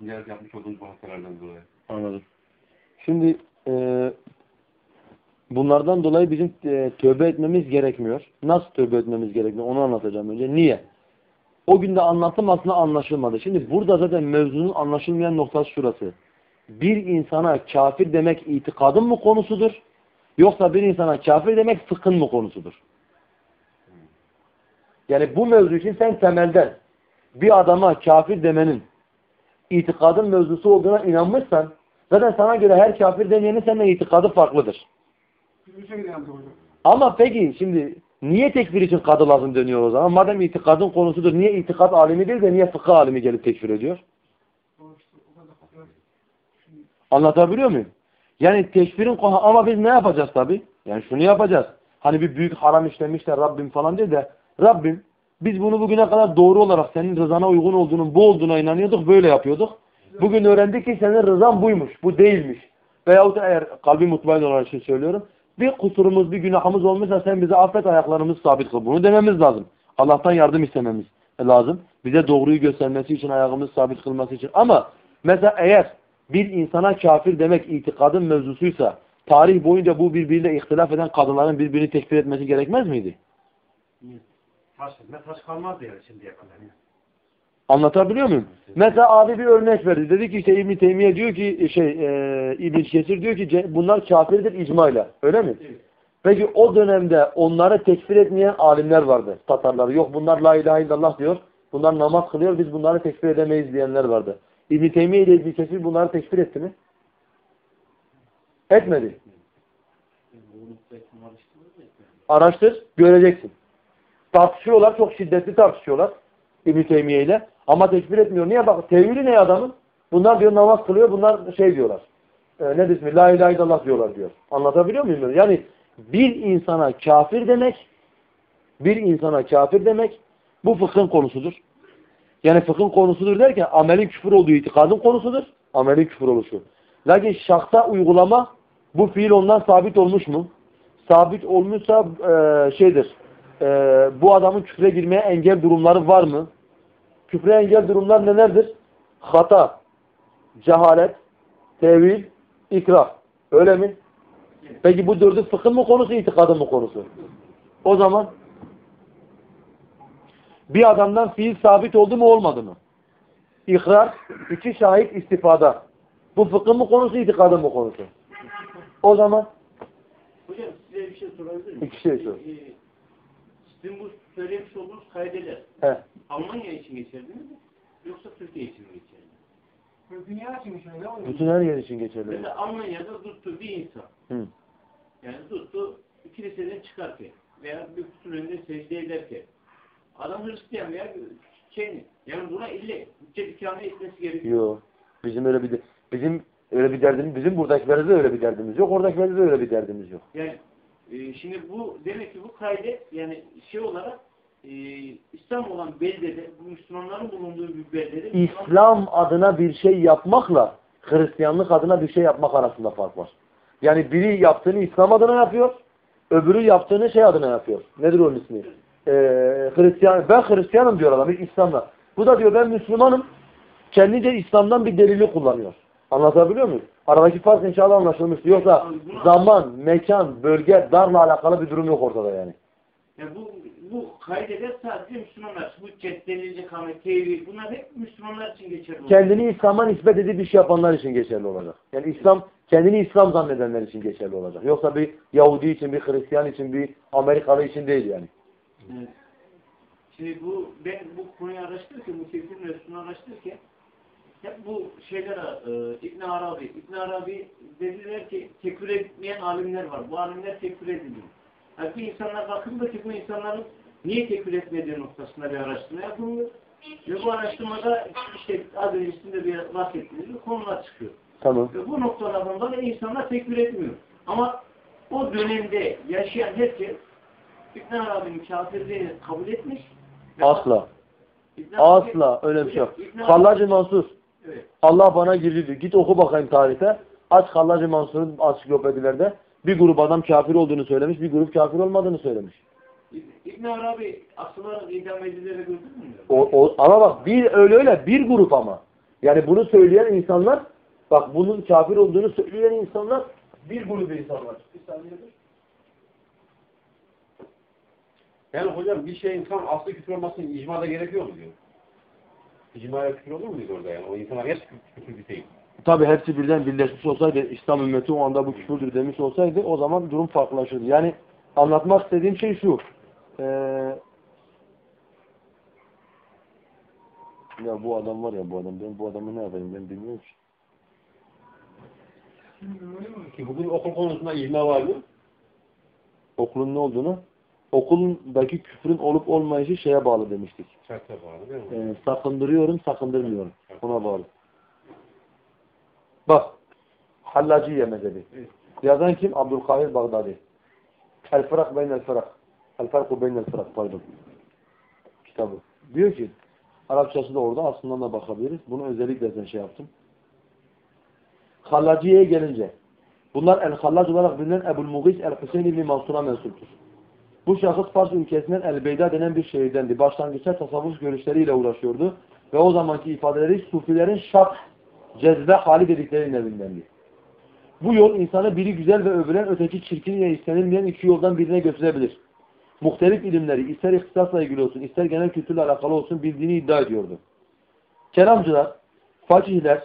Ziyaret yapmış olduğumuz bahaselerden dolayı. Anladım. Şimdi e, bunlardan dolayı bizim e, tövbe etmemiz gerekmiyor. Nasıl tövbe etmemiz gerekmiyor onu anlatacağım önce. Niye? O günde anlattım aslında anlaşılmadı. Şimdi burada zaten mevzunun anlaşılmayan noktası şurası. Bir insana kafir demek itikadın mı konusudur? Yoksa bir insana kafir demek fıkhın mı konusudur? Yani bu mevzu için sen temelden bir adama kafir demenin itikadın mevzusu olduğuna inanmışsan zaten sana göre her kafir demeyenin seninle itikadı farklıdır. Ama peki şimdi niye tekfir için kadı lazım dönüyor o zaman? Madem itikadın konusudur niye itikat alimi değil de niye fıkıh alimi gelip tekfir ediyor? Anlatabiliyor muyum? Yani tekfirin ama biz ne yapacağız tabi? Yani şunu yapacağız. Hani bir büyük haram işlemişler Rabbim falan diye de Rabbim biz bunu bugüne kadar doğru olarak senin rızana uygun olduğunun bu olduğuna inanıyorduk böyle yapıyorduk. Bugün öğrendik ki senin rızan buymuş bu değilmiş. Veyahut eğer kalbi mutmain olarak için söylüyorum. Bir kusurumuz bir günahımız olmuşsa sen bize affet ayaklarımız sabit kıl. Bunu dememiz lazım. Allah'tan yardım istememiz lazım. Bize doğruyu göstermesi için ayağımız sabit kılması için. Ama mesela eğer bir insana kafir demek itikadın mevzusuysa tarih boyunca bu birbiriyle ihtilaf eden kadınların birbirini tekfir etmesi gerekmez miydi? Taş, taş kalmazdı yani şimdiye kadar. Yani. Anlatabiliyor muyum? Mesela abi bir örnek verdi. Dedi ki işte İbn Teymiye diyor ki şey e, İbn Kesir diyor ki bunlar kafirdir icmayla. Öyle mi? Evet. Peki o dönemde onları tekfir etmeyen alimler vardı. Tatarlar. Yok bunlar la ilahe illallah diyor. Bunlar namaz kılıyor. Biz bunları tekfir edemeyiz diyenler vardı. İbn Teymiye ile İbn Kesir bunları tekfir etti mi? Etmedi. Araştır, göreceksin. Tartışıyorlar, çok şiddetli tartışıyorlar İbn Teymiye ile. Ama tekfir etmiyor. Niye? Bak tevhili ne adamın? Bunlar diyor namaz kılıyor, bunlar şey diyorlar. E, ne ismi? La ilahe illallah diyorlar diyor. Anlatabiliyor muyum? Yani bir insana kafir demek, bir insana kafir demek bu fıkhın konusudur. Yani fıkhın konusudur derken amelin küfür olduğu itikadın konusudur. Amelin küfür oluşu. Lakin şahsa uygulama bu fiil ondan sabit olmuş mu? Sabit olmuşsa e, şeydir. E, bu adamın küfre girmeye engel durumları var mı? Küfre engel durumlar nelerdir? Hata, cehalet, tevil, ikrah. Öyle mi? Peki bu dördü fıkhın mı konusu, itikadın mı konusu? O zaman bir adamdan fiil sabit oldu mu olmadı mı? İkrar, iki şahit istifada. Bu fıkhın mı konusu, itikadın mı konusu? O zaman Hocam size bir şey sorabilir miyim? İki şey sor. Ee, Sizin bu söylemiş olduğunuz kaideler he, Almanya için geçerli mi? Yoksa Türkiye için mi geçerli? dünya için şöyle oluyor. bütün her yer için geçerli. Mesela Almanya'da tuttu bir insan. Hı. Yani tuttu kiliseden çıkarken veya bir kutur önünde secde ederken adam Hristiyan veya şey yani buna ille hüccet ikame etmesi gerekiyor. Yok. Bizim öyle bir de, bizim öyle bir derdimiz, bizim buradakilerde de öyle bir derdimiz yok. Oradakilerde de öyle bir derdimiz yok. Yani e, şimdi bu demek ki bu kaydet yani şey olarak e, İslam olan beldede, bu Müslümanların bulunduğu bir beldede İslam adına bir şey yapmakla Hristiyanlık adına bir şey yapmak arasında fark var. Yani biri yaptığını İslam adına yapıyor, öbürü yaptığını şey adına yapıyor. Nedir onun ismi? Ee, Hristiyan, ben Hristiyanım diyor adam, İslam'la. Bu da diyor ben Müslümanım, kendince İslam'dan bir delili kullanıyor. Anlatabiliyor muyum? Aradaki fark inşallah anlaşılmıştır. Yoksa zaman, mekan, bölge, darla alakalı bir durum yok ortada yani. Yani bu bu kaydede sadece Müslümanlar, hüccet, delilce kamet, tevhid bunlar hep Müslümanlar için geçerli. oluyor. kendini İslam'a nispet edip bir şey yapanlar için geçerli olacak. Yani İslam kendini İslam zannedenler için geçerli olacak. Yoksa bir Yahudi için, bir Hristiyan için, bir Amerikalı için değil yani. Evet. Şimdi bu ben bu konuyu araştırırken, bu tefsir mevzusunu araştırırken hep bu şeylere e, İbn Arabi, İbn Arabi dediler ki tekfir etmeyen alimler var. Bu alimler tekfir ediliyor. Halbuki insanlar bakıldı ki bu insanların niye tekfir etmediği noktasında bir araştırma yapılıyor. Ve bu araştırmada işte az öncesinde bir bahsettiğimiz konular çıkıyor. Tamam. Ve bu noktalardan da insanlar tekfir etmiyor. Ama o dönemde yaşayan herkes İbn Arabi'nin kafirliğini kabul etmiş. Asla. İbn Asla öyle bir şey yok. Hallacı Mansur. Evet. Allah bana girdi diyor. Git oku bakayım tarihte. Aç Hallacı Mansur'un ansiklopedilerde. Bir grup adam kafir olduğunu söylemiş, bir grup kafir olmadığını söylemiş. İbn Arabi asılların idam edilerek öldürmüyor. O, o, ama bak bir öyle öyle bir grup ama. Yani bunu söyleyen insanlar, bak bunun kafir olduğunu söyleyen insanlar bir grup insanlar. Bir saniye dur. Yani hocam bir şeyin tam aslı küfür olmasının icmada gerekiyor mu diyor? İcmaya küfür olur muydu orada yani? O insanlar hep küfür bir şey. Tabi hepsi birden birleşmiş olsaydı, İslam ümmeti o anda bu küfürdür demiş olsaydı o zaman durum farklılaşırdı. Yani anlatmak istediğim şey şu. Ee, ya bu adam var ya bu adam. Ben bu adamı ne yapayım ben bilmiyorum ki. Ki bugün okul konusunda icma var mı? Okulun ne olduğunu, okuldaki küfrün olup olmayışı şeye bağlı demiştik. Şartta bağlı değil mi? Ee, sakındırıyorum, sakındırmıyorum. Ona bağlı. Bak, Hallaciye mezhebi. Yazan kim? Abdülkahir Bağdadi. El Fırak Beynel Fırak. El Farku Beynel Fırak pardon. Kitabı. Diyor ki, Arapçası da orada aslında da bakabiliriz. Bunu özellikle sen şey yaptım. Hallaciye'ye gelince, bunlar El-Hallac olarak bilinen Ebul Mughis El-Hüseyin İbni Mansur'a mensuptur. Bu şahıs Fars ülkesinden El-Beyda denen bir şehirdendi. Başlangıçta tasavvuf görüşleriyle uğraşıyordu. Ve o zamanki ifadeleri Sufilerin şak, cezbe hali dedikleri nevindendi. Bu yol insanı biri güzel ve övülen öteki çirkin ve istenilmeyen iki yoldan birine götürebilir. Muhtelif ilimleri ister ihtisasla ilgili olsun ister genel kültürle alakalı olsun bildiğini iddia ediyordu. Kelamcılar, fakihler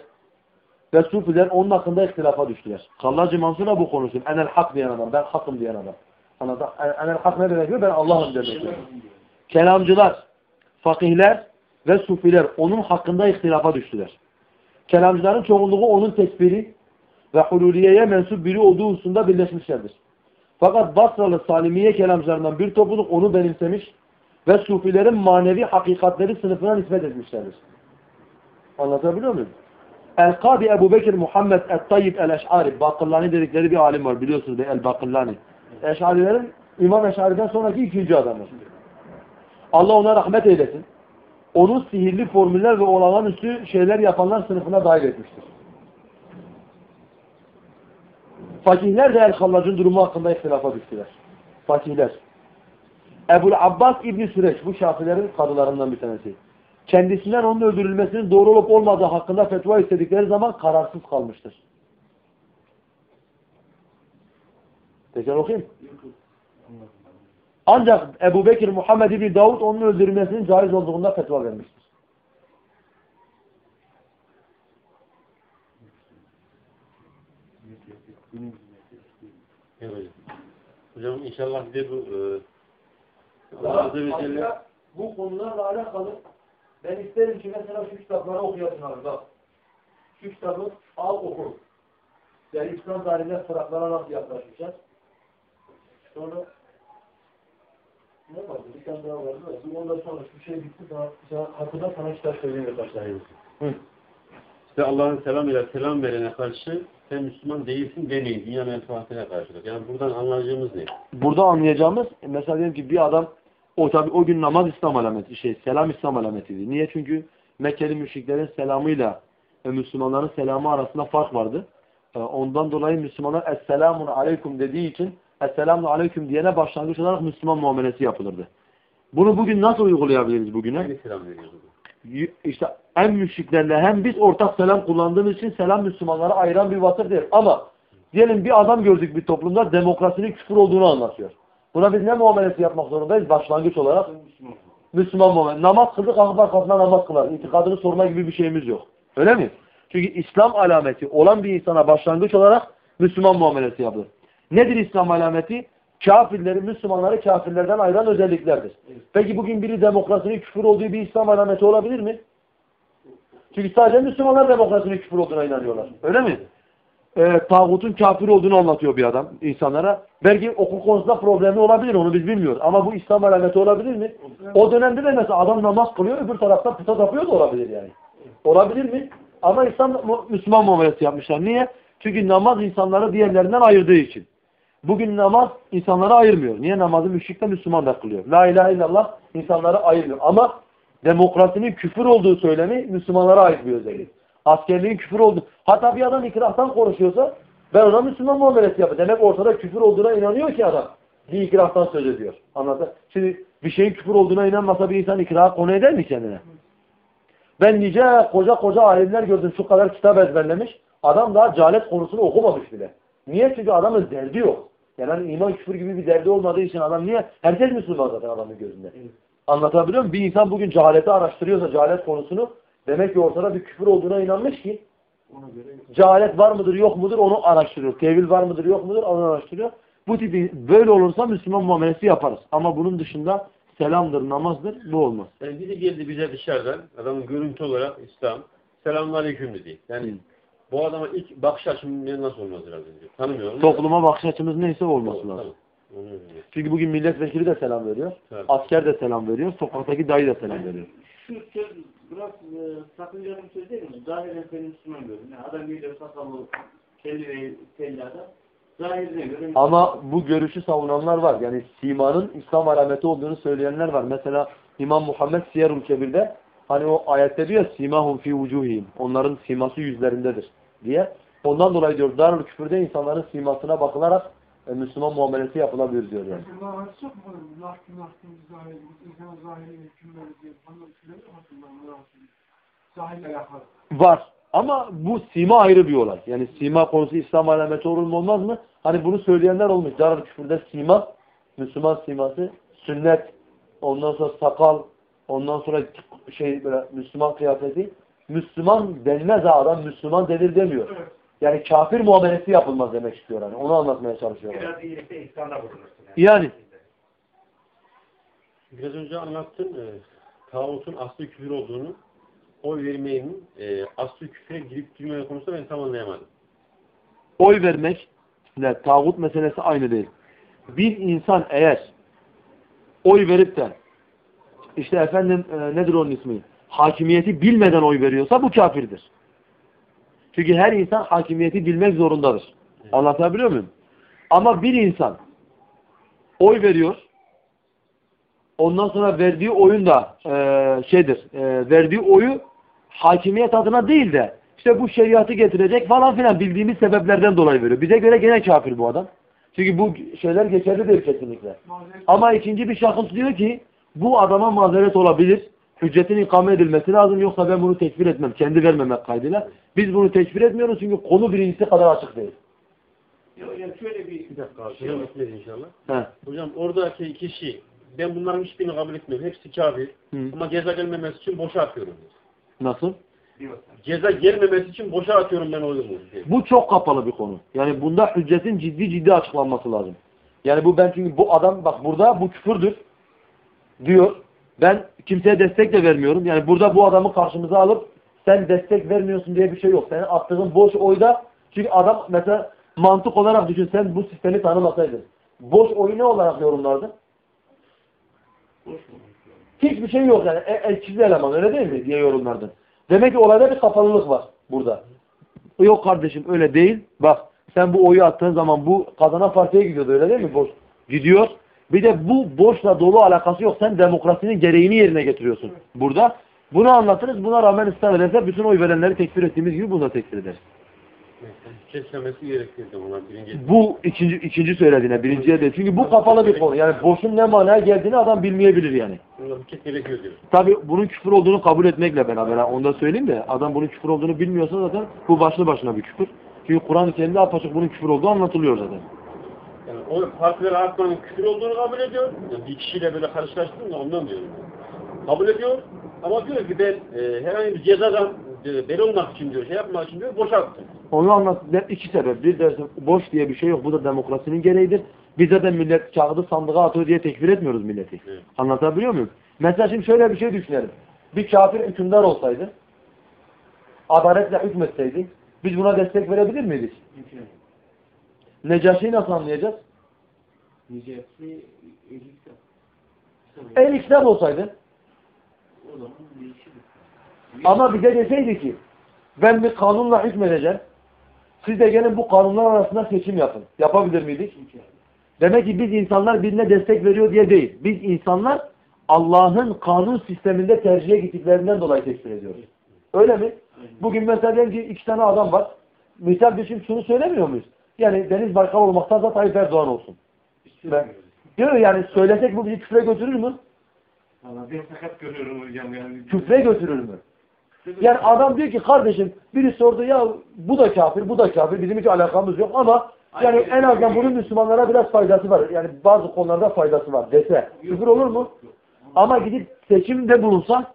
ve sufiler onun hakkında ihtilafa düştüler. Kallacı Mansur da bu konuşsun. Enel hak diyen adam, ben hakım diyen adam. Anladın? Enel hak ne demek? Ben Allah'ım demek. Kelamcılar, fakihler ve sufiler onun hakkında ihtilafa düştüler. Kelamcıların çoğunluğu onun tekbiri ve hululiyeye mensup biri olduğu hususunda birleşmişlerdir. Fakat Basralı Salimiye kelamcılarından bir topluluk onu benimsemiş ve sufilerin manevi hakikatleri sınıfına nispet etmişlerdir. Anlatabiliyor muyum? El-Kadi Ebu Bekir Muhammed El-Tayyib El-Eş'ari Bakıllani dedikleri bir alim var biliyorsunuz El-Bakıllani. Eş'arilerin İmam Eş'ari'den sonraki ikinci adamı. Allah ona rahmet eylesin. Onu sihirli formüller ve olağanüstü şeyler yapanlar sınıfına dahil etmiştir. Fakihler de El-Hallac'ın durumu hakkında ihtilafa düştüler. Fakihler. Ebu Abbas İbni Süreç bu şafilerin kadılarından bir tanesi. Kendisinden onun öldürülmesinin doğru olup olmadığı hakkında fetva istedikleri zaman kararsız kalmıştır. Tekrar okuyayım. Ancak Ebu Bekir Muhammed İbni Davud onun öldürülmesinin caiz olduğunda fetva vermiştir. Evet hocam. Hocam inşallah bir de bu e, Allah Daha Azze ve Celle başka bu konularla alakalı ben isterim ki mesela şu kitapları okuyasın abi bak. Şu kitabı al oku. Yani İslam tarihine Fıratlara nasıl yaklaşmışlar. Sonra ne vardı? Bir tane daha vardı. da, Ondan sonra şu şey bitti. Sana, sana, hakkında sana kitap söyleyeyim birkaç tane. İşte Allah'ın selam ile selam verene karşı sen Müslüman değilsin demeyin. Dünya menfaatine karşılık. Yani buradan anlayacağımız ne? Burada anlayacağımız mesela diyelim ki bir adam o tabi o gün namaz İslam alameti şey selam İslam alametiydi. Niye? Çünkü Mekkeli müşriklerin selamıyla ve Müslümanların selamı arasında fark vardı. Ee, Ondan dolayı Müslümanlar Esselamun Aleyküm dediği için Esselamun Aleyküm diyene başlangıç olarak Müslüman muamelesi yapılırdı. Bunu bugün nasıl uygulayabiliriz bugüne? İşte hem müşriklerle hem biz ortak selam kullandığımız için selam Müslümanlara ayıran bir vasıf değil. Ama diyelim bir adam gördük bir toplumda demokrasinin küfür olduğunu anlatıyor. Buna biz ne muamelesi yapmak zorundayız? Başlangıç olarak Müslüman muamelesi. Namaz kıldık kalkıp arkasına namaz kılar. İtikadını sorma gibi bir şeyimiz yok. Öyle mi? Çünkü İslam alameti olan bir insana başlangıç olarak Müslüman muamelesi yapılır. Nedir İslam alameti? Kafirleri, Müslümanları kafirlerden ayıran özelliklerdir. Peki bugün biri demokrasinin küfür olduğu bir İslam alameti olabilir mi? Çünkü sadece Müslümanlar demokrasinin küfür olduğuna inanıyorlar. Öyle mi? Ee, tağutun kafir olduğunu anlatıyor bir adam insanlara. Belki okul konusunda problemi olabilir onu biz bilmiyoruz. Ama bu İslam alameti olabilir mi? O dönemde de mesela adam namaz kılıyor öbür tarafta puta tapıyor da olabilir yani. Olabilir mi? Ama İslam Müslüman muamelesi yapmışlar. Niye? Çünkü namaz insanları diğerlerinden ayırdığı için. Bugün namaz insanları ayırmıyor. Niye? Namazı müşrikle Müslüman da kılıyor. La ilahe illallah insanları ayırmıyor. Ama demokrasinin küfür olduğu söylemi Müslümanlara ait bir özellik. Askerliğin küfür olduğu. Hatta bir adam ikrahtan konuşuyorsa ben ona Müslüman muamelesi yapıyorum. Demek ortada küfür olduğuna inanıyor ki adam. Bir ikrahtan söz ediyor. Anladın? Şimdi bir şeyin küfür olduğuna inanmasa bir insan ikraha konu eder mi kendine? Ben nice koca koca alimler gördüm şu kadar kitap ezberlemiş. Adam daha cehalet konusunu okumamış bile. Niye? Çünkü adamın derdi yok. Yani hani iman küfür gibi bir derdi olmadığı için adam niye? Herkes Müslüman zaten adamın gözünde. Anlatabiliyor muyum? Bir insan bugün cehaleti araştırıyorsa cehalet konusunu demek ki ortada bir küfür olduğuna inanmış ki cehalet var mıdır yok mudur onu araştırıyor. Tevil var mıdır yok mudur onu araştırıyor. Bu tipi böyle olursa Müslüman muamelesi yaparız. Ama bunun dışında selamdır, namazdır bu olmaz. Yani biri geldi bize dışarıdan, adamın görüntü olarak İslam, selamünaleyküm dedi. Yani bu adama ilk bakış açım nasıl olması lazım diyor. Tanımıyorum. Topluma bakış açımız neyse olması Tamam, lazım. Öyle. Çünkü bugün milletvekili de selam veriyor. Evet. Asker de selam veriyor. Sokaktaki dayı da selam veriyor. Şu söz biraz e, sakıncalı bir söz değil mi? Zahiren seni Müslüman görün. Yani adam geliyor sakallı, kelli ve kelli adam. Zahirine göre Ama bu görüşü savunanlar var. Yani simanın İslam alameti olduğunu söyleyenler var. Mesela İmam Muhammed Siyerul Kebir'de hani o ayette diyor simahum fi vucuhihim. Onların siması yüzlerindedir diye. Ondan dolayı diyor darül küfürde insanların simasına bakılarak e, Müslüman muamelesi yapılabilir diyor yani. Alakalı. Var. Ama bu sima ayrı bir olay. Yani sima konusu İslam alameti olur mu olmaz mı? Hani bunu söyleyenler olmuş. Darül küfürde sima, Müslüman siması, sünnet, ondan sonra sakal, ondan sonra şey böyle Müslüman kıyafeti. Müslüman denmez adam Müslüman denir demiyor. Evet. Yani kafir muamelesi yapılmaz demek istiyor hani. Onu anlatmaya çalışıyor. Biraz iyilikte bulunursun. Yani. Biraz önce anlattın, e, tağutun aslı küfür olduğunu, oy vermeyenin e, aslı küfüre girip girmeme konusunda ben tam anlayamadım. Oy vermek ile tağut meselesi aynı değil. Bir insan eğer oy verip de işte efendim e, nedir onun ismi? Hakimiyeti bilmeden oy veriyorsa bu kafirdir. Çünkü her insan hakimiyeti bilmek zorundadır. Anlatabiliyor muyum? Ama bir insan oy veriyor ondan sonra verdiği oyun da e, şeydir e, verdiği oyu hakimiyet adına değil de işte bu şeriatı getirecek falan filan bildiğimiz sebeplerden dolayı veriyor. Bize göre gene kafir bu adam. Çünkü bu şeyler geçerli değil kesinlikle. Ama ikinci bir şahıs diyor ki bu adama mazeret olabilir. Hüccetin ikame edilmesi lazım yoksa ben bunu tekfir etmem. Kendi vermemek kaydıyla. Biz bunu tekfir etmiyoruz çünkü konu birincisi kadar açık değil. Ya, ya şöyle bir Bir dakika abi, etmez inşallah. He. Hocam oradaki kişi, ben bunların hiçbirini kabul etmiyorum. Hepsi kafir. Hı. Ama ceza gelmemesi için boşa atıyorum. Nasıl? Ceza gelmemesi için boşa atıyorum ben oyumu. Bu çok kapalı bir konu. Yani bunda hüccetin ciddi ciddi açıklanması lazım. Yani bu ben çünkü bu adam bak burada bu küfürdür diyor. Ben kimseye destek de vermiyorum. Yani burada bu adamı karşımıza alıp sen destek vermiyorsun diye bir şey yok. Senin attığın boş oyda çünkü adam mesela mantık olarak düşün sen bu sistemi tanımasaydın. Boş oyu ne olarak yorumlardın? Hiçbir şey yok yani. E, elçiz eleman öyle değil mi diye yorumlardın. Demek ki olayda bir kapalılık var burada. Yok kardeşim öyle değil. Bak sen bu oyu attığın zaman bu kazanan partiye gidiyordu öyle değil mi? Boş. Gidiyor. Bir de bu boşla dolu alakası yok. Sen demokrasinin gereğini yerine getiriyorsun burada. Bunu anlatırız. Buna rağmen ısrar bütün oy verenleri tekfir ettiğimiz gibi bunu da tekfir ederiz. Kesmemesi gerekirdi ona birinci. Bu ikinci, ikinci söylediğine, birinciye değil. Çünkü bu kapalı bir konu. Yani boşun ne manaya geldiğini adam bilmeyebilir yani. Tabi bunun küfür olduğunu kabul etmekle beraber. Onu da söyleyeyim de adam bunun küfür olduğunu bilmiyorsa zaten bu başlı başına bir küfür. Çünkü Kur'an-ı Kerim'de apaçık bunun küfür olduğu anlatılıyor zaten. Yani o partileri artmanın küfür olduğunu kabul ediyor. Yani bir kişiyle böyle karşılaştırdım da ondan diyorum. Kabul ediyor ama diyor ki ben e, herhangi bir cezadan e, beri olmak için diyor, şey yapmak için diyor, boşalttım. Onu anlat. de- iki sebep. Bir dersin boş diye bir şey yok. Bu da demokrasinin gereğidir. Biz zaten millet kağıdı sandığa atıyor diye tekfir etmiyoruz milleti. Evet. Anlatabiliyor muyum? Mesela şimdi şöyle bir şey düşünelim. Bir kafir hükümdar olsaydı, adaletle hükmetseydi, biz buna destek verebilir miydik? Necaşi'yi nasıl anlayacağız? İyilikte. El İslam olsaydı, O zaman ama bize deseydi ki, ben bir kanunla hükmedeceğim, siz de gelin bu kanunlar arasında seçim yapın. Yapabilir miydik? Demek ki biz insanlar birine destek veriyor diye değil. Biz insanlar Allah'ın kanun sisteminde tercihe gittiklerinden dolayı tekfir ediyoruz. Öyle mi? Bugün mesela diyelim ki iki tane adam var. Misal düşün şunu söylemiyor muyuz? Yani Deniz Baykal olmaktan da Tayyip Erdoğan olsun. Ben, diyor yani söylesek bu bizi küfre götürür mü? Ben sakat görüyorum hocam yani. Küfre götürür mü? Yani adam diyor ki kardeşim biri sordu ya bu da kafir, bu da kafir. Bizim hiç alakamız yok ama yani en azından bunun Müslümanlara biraz faydası var. Yani bazı konularda faydası var dese. Küfür olur mu? Ama gidip seçimde bulunsa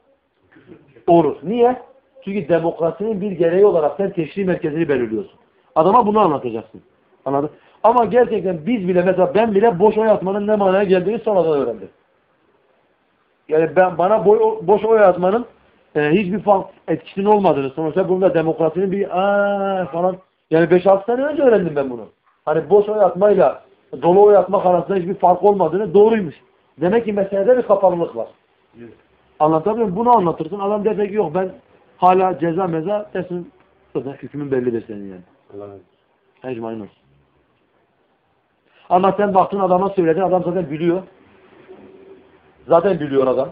olur. Niye? Çünkü demokrasinin bir gereği olarak sen teşri merkezini belirliyorsun. Adama bunu anlatacaksın. Anladın? Ama gerçekten biz bile mesela ben bile boş oy atmanın ne manaya geldiğini sonradan öğrendim. Yani ben bana boy, boş oy atmanın e, hiçbir fark etkisinin olmadığını sonuçta bunda demokrasinin bir aa falan yani 5-6 sene önce öğrendim ben bunu. Hani boş oy atmayla dolu oy atmak arasında hiçbir fark olmadığını doğruymuş. Demek ki meselede bir kapalılık var. Anlatabiliyor muyum? Bunu anlatırsın. Adam der ki yok ben hala ceza meza desin. Zaten hükmün bellidir senin yani. Allah'ın Ecmain olsun. Ama sen baktın adama söyledin. Adam zaten biliyor. Zaten biliyor adam.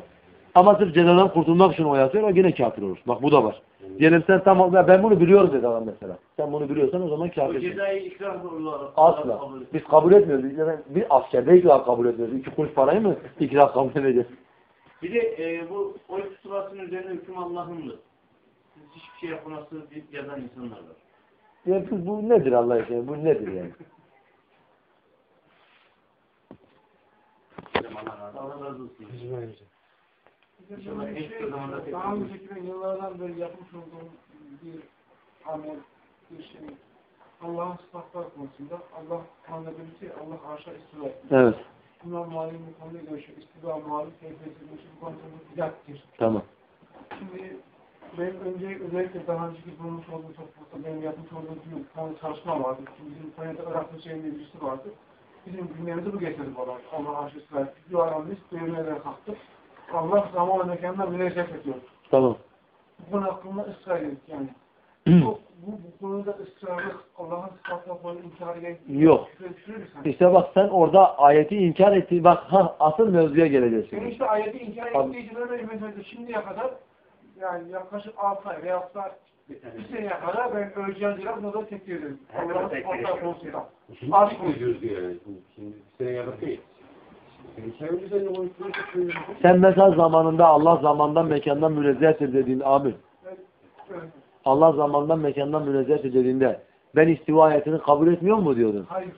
Ama sırf cezadan kurtulmak için oy atıyor. O yine kafir olur. Bak bu da var. Diyelim sen ya ben bunu biliyorum dedi adam mesela. Sen bunu biliyorsan o zaman O kafirsin. cezayı olarak Asla. Biz kabul etmiyoruz. Bir askerde ikrah kabul etmiyoruz. İki kuruş parayı mı ikrah kabul edeceğiz? Bir de e, bu oy pusulasının üzerine hüküm Allah'ındır. Siz hiçbir şey yapamazsınız yazan insanlar var. Ya bu, bu nedir Allah aşkına? Bu nedir yani? Allah razı olsun. Bizim böyle bir şey, daha önceki yıllardan beri yapmış olduğum bir amel, bir şey. Allah'ın sıfatlar konusunda Allah şey Allah arşa istiva etmiş. Evet. Bunlar malum bu konuda görüşüyor. Malum keyfiyeti görüşüyor. Bu konuda bidattir. Tamam. Şimdi ben önce özellikle daha önceki bulmuş olduğum toplulukta benim yapmış olduğum bir konu çalışma vardı. Bizim Konya'da Irak Hüseyin'de birisi vardı. Bizim gündemimize bu getirdi bana. Allah aşkına. Bir aramız devrimlerden kalktık. Allah zaman ve mekanla münezzeh ediyor. Tamam. Bu konu hakkında ısrar ettik yani. bu, bu, bu konuda ısrarlık Allah'ın sıfatlarını inkar eden Yok. İşte bak sen orada ayeti inkar ettiğin bak ha asıl mevzuya geleceğiz Ben şimdi. işte ayeti inkar ettiği için şimdiye kadar yani yaklaşık 6 ay veya bir seneye kadar ben öleceğim diye bunu da tekrar ederim. Allah'ın sıfatlar konusunda. Aşk olsun. diyoruz yani. Şimdi bir sene yakın değil. Sen mesela zamanında Allah zamandan mekandan münezzehtir dediğin amin. Allah zamandan mekandan münezzehtir dediğinde ben istiva ayetini kabul etmiyor mu diyordun? Hayır.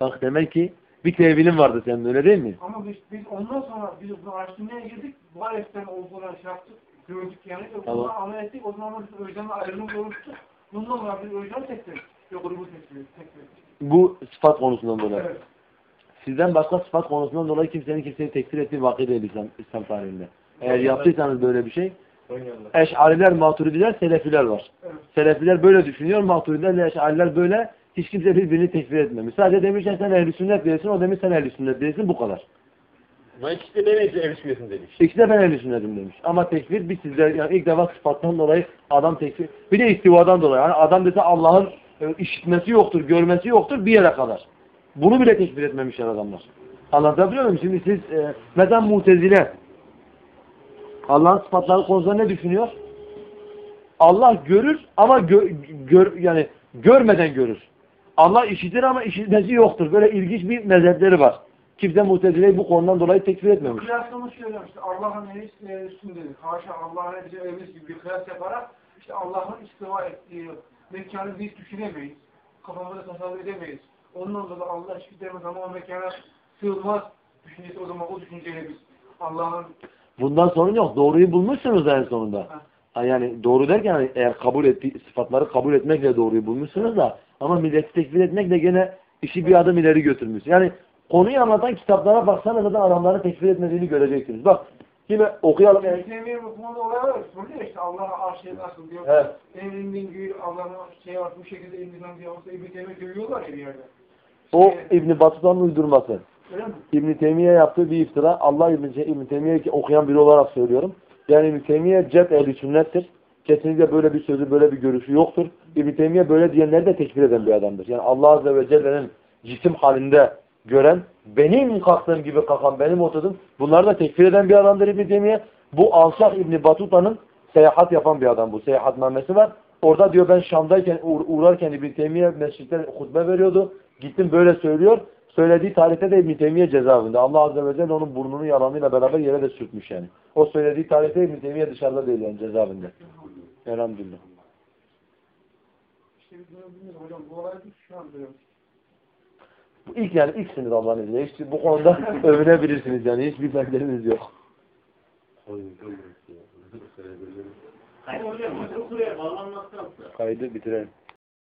Bak demek ki bir tevilin vardı senin öyle değil mi? Ama biz, biz ondan sonra biz bu araştırmaya girdik. Bu ayetten olduğuna şey yaptık. Gördük yani. Ve Tamam. Amel ettik. O zaman biz Özlem'le ayrılım olmuştu. Bundan sonra biz Özlem'i tekrar Yok grubu tekrar Bu sıfat konusundan dolayı. Evet. Sizden başka sıfat konusundan dolayı kimsenin kimseyi tekfir ettiği vakı değil İslam, İslam tarihinde. Eğer yaptıysanız böyle bir şey, Eş'ariler, Maturidiler, Selefiler var. Evet. Selefiler böyle düşünüyor, Maturidiler ile Eş'ariler böyle hiç kimse birbirini tekfir etmemiş. Sadece demişler sen ehl sünnet değilsin, o demiş sen ehl sünnet değilsin, bu kadar. İkisi de neyse erişmiyorsun demiş. İkisi de ben sünnetim demiş. Ama tekfir bir sizde yani ilk defa sıfattan dolayı adam tekfir. Bir de istivadan dolayı. Yani adam dese Allah'ın e, işitmesi yoktur, görmesi yoktur bir yere kadar. Bunu bile tekfir etmemişler adamlar. Anlatabiliyor muyum? Şimdi siz e, mesela mutezile Allah'ın sıfatları konusunda ne düşünüyor? Allah görür ama gö gör, yani görmeden görür. Allah işitir ama işitmesi yoktur. Böyle ilginç bir mezhepleri var. Kimse mutezileyi bu konudan dolayı tekfir etmemiş. Kıyaslamış şöyle işte Allah'ın eli üstünde. Haşa Allah'ın evimiz gibi bir kıyas yaparak işte Allah'ın istiva ettiği mekanı biz düşünemeyiz. Kafamızda tasavvur edemeyiz. Ondan dolayı Allah hiçbir zaman zaman mekana sığılmaz düşüncesi o zaman o düşünceyle biz Allah'ın Bundan sorun yok. Doğruyu bulmuşsunuz en sonunda. Ha, Yani doğru derken hani eğer kabul ettiği sıfatları kabul etmekle doğruyu bulmuşsunuz da ama milleti tekfir etmekle gene işi bir adım ileri götürmüş. Yani konuyu anlatan kitaplara baksanız zaten adamları tekfir etmediğini göreceksiniz. Bak şimdi okuyalım. Yani Teymiye bu konuda olay var. Soruyor işte Allah'a arşaya nasıl diyor. Evet. Evliliğin güyü Allah'ın şey var bu şekilde indiren diyor. İbni Teymiye dövüyorlar ya bir yerde. O İbn Battu'dan uydurması. Öyle mi? İbn Teymiye yaptığı bir iftira. Allah İbn, İbn Teymiye'yi okuyan biri olarak söylüyorum. Yani İbn Teymiye cep ehli sünnettir. Kesinlikle böyle bir sözü, böyle bir görüşü yoktur. İbn Teymiye böyle diyenleri de tekfir eden bir adamdır. Yani Allah Azze ve Celle'nin cisim halinde gören, benim kalktığım gibi kalkan, benim oturdum. Bunları da tekfir eden bir adamdır İbn Teymiye. Bu Alşah İbn Batuta'nın seyahat yapan bir adam bu. Seyahatnamesi var. Orada diyor ben Şam'dayken uğ- uğrarken İbn Teymiye mescitte hutbe veriyordu. Gittim böyle söylüyor. Söylediği tarihte de İbn Teymiye cezaevinde. Allah Azze ve Celle onun burnunu yalanıyla beraber yere de sürtmüş yani. O söylediği tarihte İbn Teymiye dışarıda değil yani cezaevinde. Elhamdülillah. İşte biz bunu bilmiyoruz hocam. Bu olayı şu an biliyoruz. Bu ilk yani ilksiniz Allah'ın izniyle. Hiç bu konuda övünebilirsiniz yani. Hiçbir benzeriniz yok. Hayır hocam, bu buraya bağlanmaktansa Kaydı bitirelim.